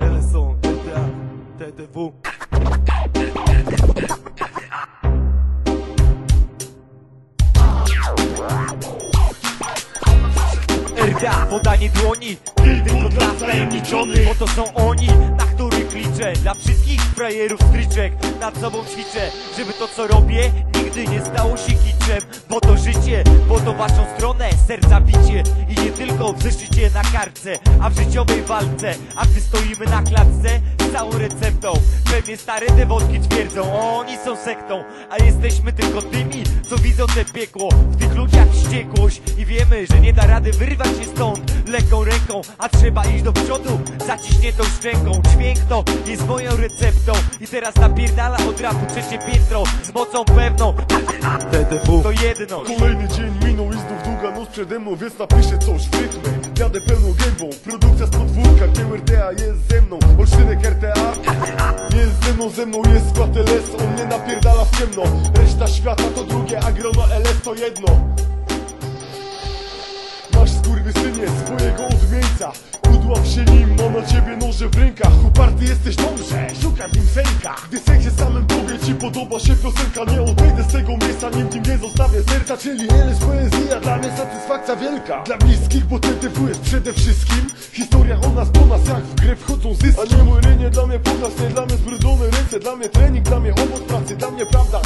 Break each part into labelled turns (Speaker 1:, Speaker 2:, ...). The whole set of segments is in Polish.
Speaker 1: LSO, RDA, podanie dłoni Tylko dla tajemniczonych Bo to są oni, na których liczę. Dla wszystkich frajerów stryczek Nad sobą ćwiczę, żeby to co robię Nigdy nie stało się kiczem Bo to życie, bo to waszą stronę Serca bicie i nie tylko w zeszycie na kartce A w życiowej walce A gdy stoimy na klatce z całą receptą. Pewnie stare dewotki twierdzą Oni są sektą, a jesteśmy tylko tymi Co widzą te piekło. W tych ludziach wściekłość I wiemy, że nie da rady wyrwać się stąd Lekką ręką, a trzeba iść do przodu Zaciśniętą szczęką. Dźwięk to jest moją receptą I teraz napierdala od rapu trzecie piętro Z mocą pewną to
Speaker 2: Kolejny dzień minął i znów długa noc przede mną, więc napiszę coś w rytmie. Jadę pełną gębą, produkcja z podwórka GRTA jest ze mną, Olszynek RTA Jest ze mną, ze mną jest skład LS On nie napierdala w ciemno. Reszta świata to drugie, a grono LS to jedno. Masz skurwysynie swojego odmieńca Udław się nim, na ciebie noże w rękach. Uparty jesteś dobrze, szukam nim senka Gdy sek się samym tobie ci podoba się piosenka Nie odejdę z tego miejsca, nim nie zostawię serca. Czyli LS poezja, dla mnie satysfakcja wielka. Dla bliskich, bo TTW jest przede wszystkim. Historia o nas, po nas, jak w grę wchodzą zyski. A nie mój rynie, dla mnie pokaz, nie dla mnie zbrudzone ręce. Dla mnie trening, dla mnie owoc pracy, dla mnie prawda,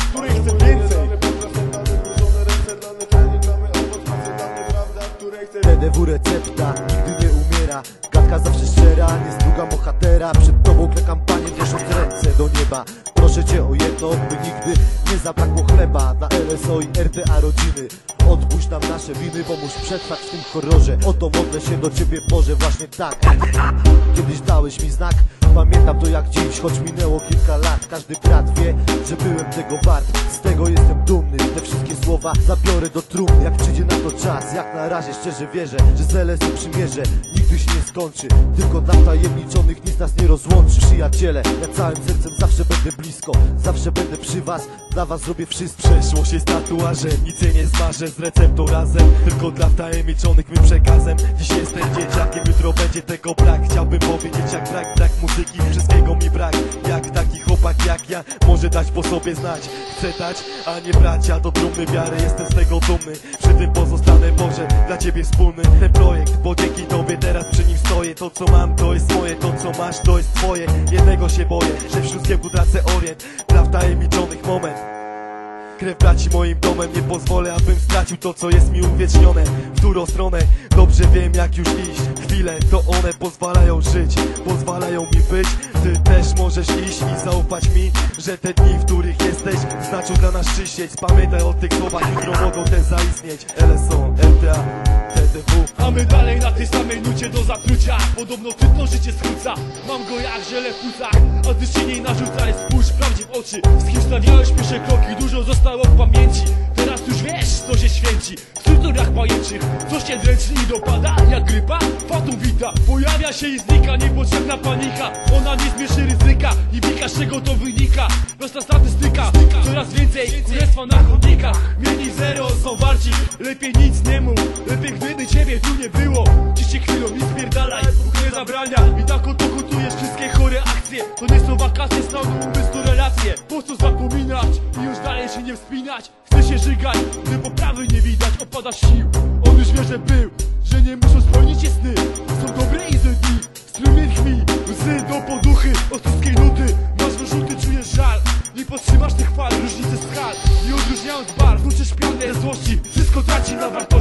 Speaker 1: bohatera Przed tobą klę kampanię, wierząc ręce do nieba. Proszę cię o jedno, by nigdy nie zabrakło chleba. Dla LSO i RTA rodziny Odpuść nam nasze winy, pomóż przetrwać w tym horrorze. Oto modlę się do ciebie Boże, właśnie tak. Kiedyś dałeś mi znak Pamiętam to jak dziś, choć minęło kilka lat. Każdy brat wie, że byłem tego wart. Z tego jestem dumny, słowa zabiorę do trumny Jak przyjdzie na to czas, jak na razie szczerze wierzę Że z LS-em przymierze. Nigdy się nie skończy Tylko dla tajemniczonych nic nas nie rozłączy. Przyjaciele, ja całym sercem zawsze będę blisko Zawsze będę przy was, dla was zrobię wszystko.
Speaker 3: Przeszłość jest tatuażem, nic jej nie zmarzę z receptą razem. Tylko dla wtajemniczonych mym przekazem. Dziś jestem dzieciakiem, jutro będzie tego brak. Chciałbym powiedzieć jak brak, brak muzyki, wszystkiego może dać po sobie znać. Chcę dać, a nie brać, ja do trumny wiary Jestem z tego dumny, przy tym pozostanę Boże Dla ciebie wspólny. Ten projekt, bo dzięki tobie teraz przy nim stoję. To co mam to jest moje, to co masz to jest twoje. Jednego się boję, że wśród zgiełku tracę orient. Dla wtajemniczonych moment Krew braci moim domem Nie pozwolę, abym stracił to, co jest mi uwiecznione. W którą stronę? Dobrze wiem, jak już iść. Chwile to one pozwalają żyć Pozwalają mi być. Ty też możesz iść i zaufać mi Że te dni, w których jesteś Znaczą dla nas czyściec Pamiętaj o tych słowach, jutro mogą też zaistnieć. LSO, LTA, TTW
Speaker 2: A my dalej na tej samej nucie do zatrucia. Podobno tytno życie skróca. Mam go jak ziele w płucach. A ty się nie narzucaj, spójrz prawdzie w oczy. Z kim stawiałeś pierwsze kroki, dużo zostało w pamięci. Teraz już wiesz, co się święci. W strukturach pajęczych, co się dręczy i dopada Jak grypa, fatum wita Pojawia się i znika, niepotrzebna panika. Ona nie zmierzy ryzyka i wika z czego to wynika. Prosta statystyka, coraz więcej królestwa na chodnikach Mieli zero, są warci, lepiej nic nie mów. Lepiej Gdyby ciebie tu nie było Dziś się chwilą nie spierdalaj Bóg nie zabrania. I tak oto wszystkie chore akcje. To nie są wakacje, są umysł relacje. Po co zapominać i już dalej się nie wspinać? Chce się żygać, gdy poprawy nie widać. Opadasz sił, on już wie, że był Że nie muszą spełnić się sny. Są dobre i złe dni, strumień krwi Łzy do poduchy, od wszystkiej nuty Masz wyrzuty, czujesz żal. Nie podtrzymasz tych fal, różnicy skal. Nie odróżniając barw, nuczysz pianę złości. Wszystko traci na wartość.